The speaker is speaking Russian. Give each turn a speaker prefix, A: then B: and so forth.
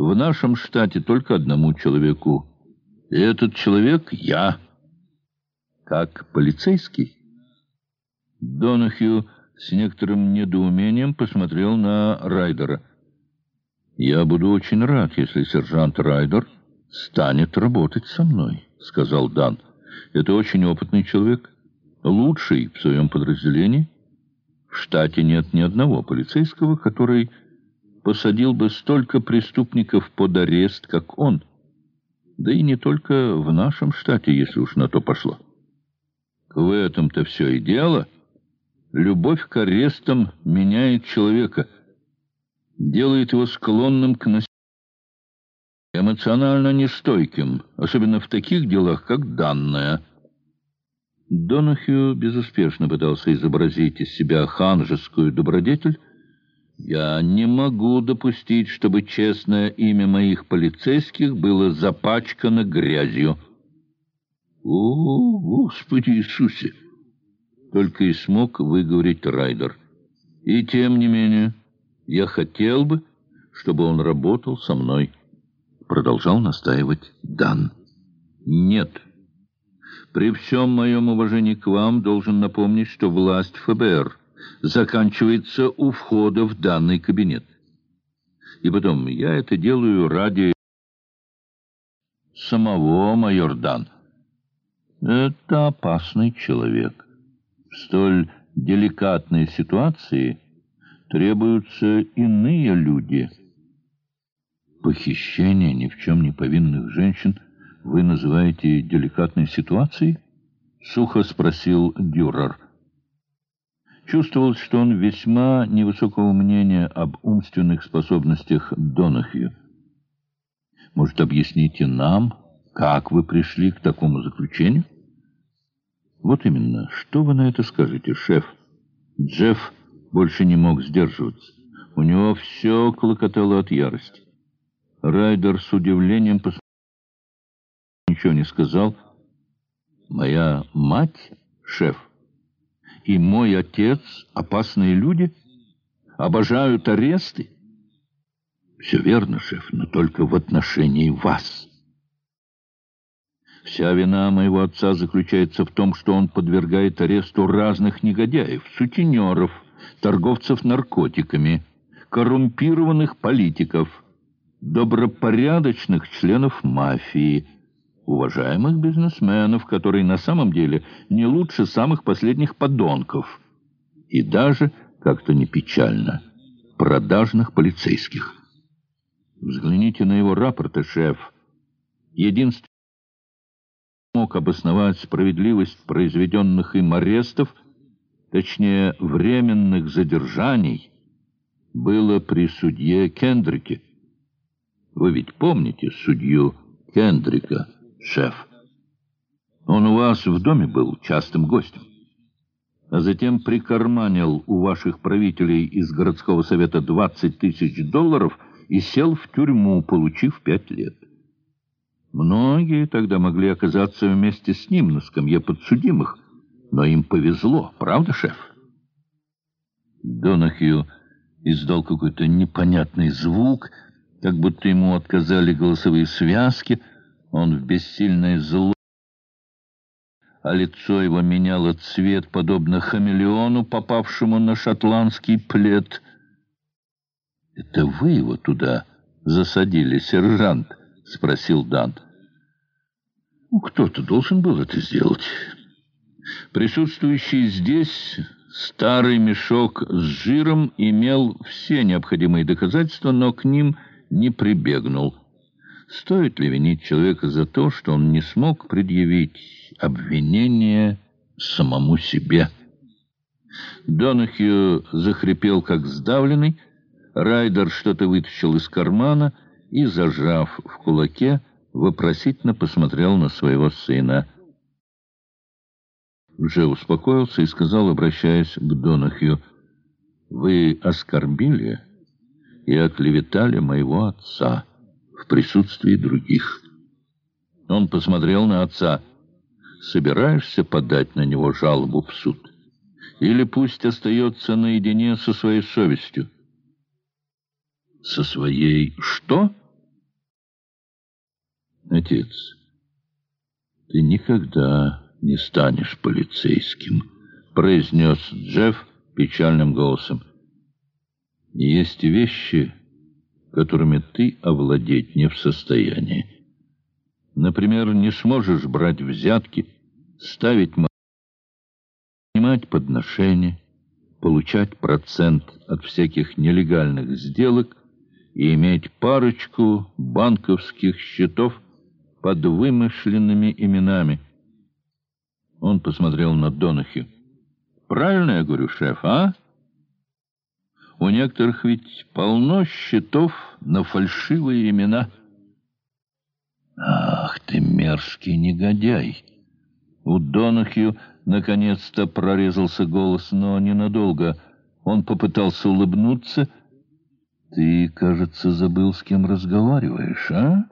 A: в нашем штате только одному человеку. И этот человек — я. Как полицейский. Донахью с некоторым недоумением посмотрел на Райдера. «Я буду очень рад, если сержант Райдер станет работать со мной», — сказал Дан. «Это очень опытный человек, лучший в своем подразделении. В штате нет ни одного полицейского, который посадил бы столько преступников под арест, как он. Да и не только в нашем штате, если уж на то пошло. В этом-то все и дело». Любовь к арестам меняет человека, делает его склонным к насилию, эмоционально нестойким, особенно в таких делах, как данное. Донахью безуспешно пытался изобразить из себя ханжескую добродетель. «Я не могу допустить, чтобы честное имя моих полицейских было запачкано грязью». «О, Господи Иисусе!» только и смог выговорить Райдер. И тем не менее, я хотел бы, чтобы он работал со мной. Продолжал настаивать Дан. Нет. При всем моем уважении к вам должен напомнить, что власть ФБР заканчивается у входа в данный кабинет. И потом, я это делаю ради самого майор Дан. Это опасный человек. В столь деликатной ситуации требуются иные люди. Похищение ни в чем не повинных женщин вы называете деликатной ситуацией? Сухо спросил Дюрер. Чувствовалось, что он весьма невысокого мнения об умственных способностях Донахью. Может, объясните нам, как вы пришли к такому заключению? Вот именно. Что вы на это скажете, шеф? Джефф больше не мог сдерживаться. У него все клокотало от ярости. Райдер с удивлением посмотрел, ничего не сказал. «Моя мать, шеф, и мой отец — опасные люди, обожают аресты». «Все верно, шеф, но только в отношении вас». Вся вина моего отца заключается в том, что он подвергает аресту разных негодяев, сутенеров, торговцев наркотиками, коррумпированных политиков, добропорядочных членов мафии, уважаемых бизнесменов, которые на самом деле не лучше самых последних подонков, и даже, как-то не печально, продажных полицейских. Взгляните на его рапорты, шеф. Единственное, мог обосновать справедливость произведенных им арестов, точнее, временных задержаний, было при судье Кендрике. Вы ведь помните судью Кендрика, шеф? Он у вас в доме был частым гостем, а затем прикарманил у ваших правителей из городского совета 20 тысяч долларов и сел в тюрьму, получив пять лет. Многие тогда могли оказаться вместе с ним на скамье подсудимых, но им повезло, правда, шеф? Донахью издал какой-то непонятный звук, как будто ему отказали голосовые связки. Он в бессильной зло, а лицо его меняло цвет, подобно хамелеону, попавшему на шотландский плед. «Это вы его туда засадили, сержант?» — спросил Дант. Ну, кто-то должен был это сделать. Присутствующий здесь старый мешок с жиром имел все необходимые доказательства, но к ним не прибегнул. Стоит ли винить человека за то, что он не смог предъявить обвинение самому себе? Донахью захрипел, как сдавленный. Райдер что-то вытащил из кармана — и, зажав в кулаке, вопросительно посмотрел на своего сына. Уже успокоился и сказал, обращаясь к Донахью, «Вы оскорбили и оклеветали моего отца в присутствии других». Он посмотрел на отца. «Собираешься подать на него жалобу в суд? Или пусть остается наедине со своей совестью?» «Со своей что?» Отец, ты никогда не станешь полицейским, произнес Джефф печальным голосом. Есть вещи, которыми ты овладеть не в состоянии. Например, не сможешь брать взятки, ставить принимать подношения, получать процент от всяких нелегальных сделок и иметь парочку банковских счетов под вымышленными именами. Он посмотрел на Донахи. «Правильно я говорю, шеф, а?» У некоторых ведь полно счетов на фальшивые имена. Ах ты мерзкий негодяй! У Донахью наконец-то прорезался голос, но ненадолго. Он попытался улыбнуться. Ты, кажется, забыл, с кем разговариваешь, а?